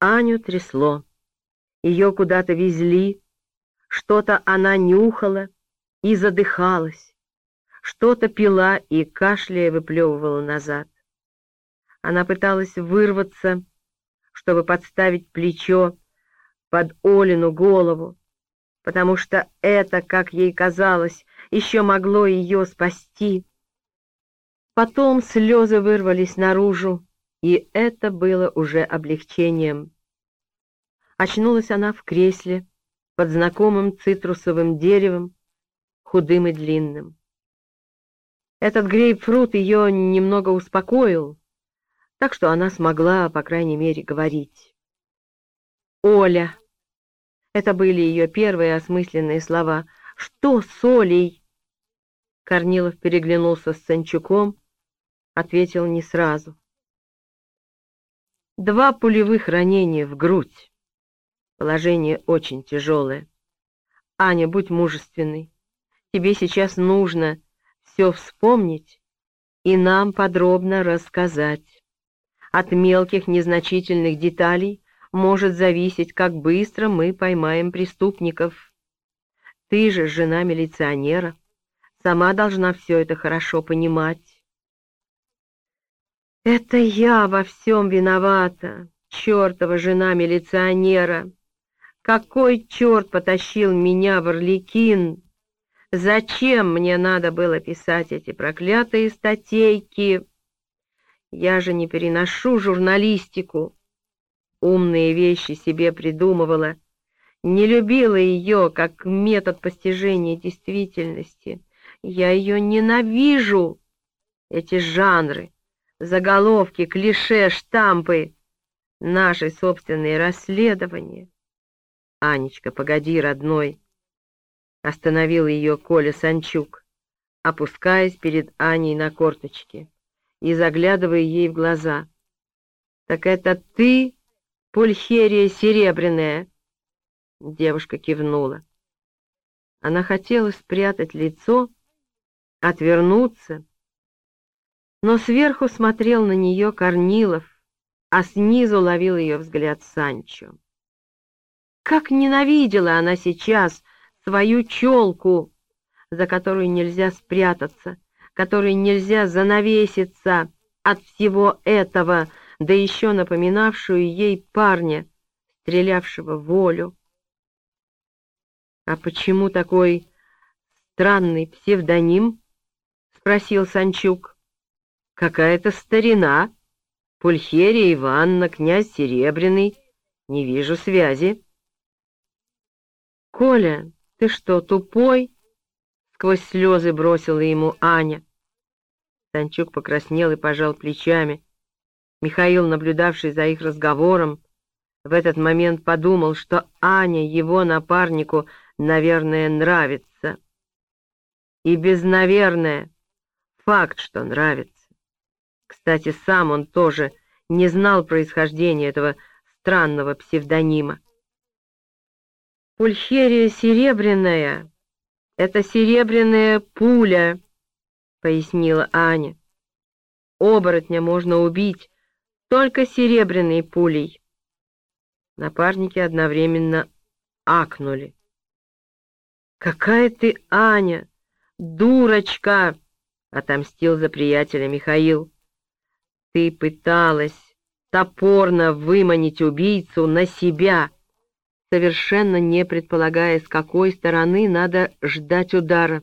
Аню трясло. Ее куда-то везли, что-то она нюхала и задыхалась, что-то пила и кашляя выплевывала назад. Она пыталась вырваться, чтобы подставить плечо под Олину голову, потому что это, как ей казалось, еще могло ее спасти. Потом слезы вырвались наружу, и это было уже облегчением. Очнулась она в кресле под знакомым цитрусовым деревом, худым и длинным. Этот грейпфрут ее немного успокоил, так что она смогла, по крайней мере, говорить. «Оля!» Это были ее первые осмысленные слова. «Что с Олей?» Корнилов переглянулся с Санчуком, ответил не сразу. Два пулевых ранения в грудь. Положение очень тяжелое. Аня, будь мужественной. Тебе сейчас нужно все вспомнить и нам подробно рассказать. От мелких незначительных деталей может зависеть, как быстро мы поймаем преступников. Ты же жена милиционера, сама должна все это хорошо понимать. Это я во всем виновата, чертова жена милиционера. Какой черт потащил меня в Орликин? Зачем мне надо было писать эти проклятые статейки? Я же не переношу журналистику. Умные вещи себе придумывала. Не любила ее как метод постижения действительности. Я ее ненавижу. Эти жанры, заголовки, клише, штампы, наши собственные расследования. «Анечка, погоди, родной!» Остановил ее Коля Санчук, опускаясь перед Аней на корточки и заглядывая ей в глаза. «Так это ты, пульхерия серебряная?» Девушка кивнула. Она хотела спрятать лицо, отвернуться, но сверху смотрел на нее Корнилов, а снизу ловил ее взгляд Санчо. Как ненавидела она сейчас свою челку, за которую нельзя спрятаться, которой нельзя занавеситься от всего этого, да еще напоминавшую ей парня, стрелявшего волю. «А почему такой странный псевдоним?» — спросил Санчук. «Какая-то старина. Пульхерия Ивановна, князь Серебряный. Не вижу связи». «Коля, ты что, тупой?» — сквозь слезы бросила ему Аня. Санчук покраснел и пожал плечами. Михаил, наблюдавший за их разговором, в этот момент подумал, что Аня его напарнику, наверное, нравится. И без «наверное» факт, что нравится. Кстати, сам он тоже не знал происхождения этого странного псевдонима. Пульхерия серебряная — это серебряная пуля, — пояснила Аня. Оборотня можно убить только серебряной пулей. Напарники одновременно акнули. «Какая ты, Аня! Дурочка!» — отомстил за приятеля Михаил. «Ты пыталась топорно выманить убийцу на себя!» совершенно не предполагая, с какой стороны надо ждать удара.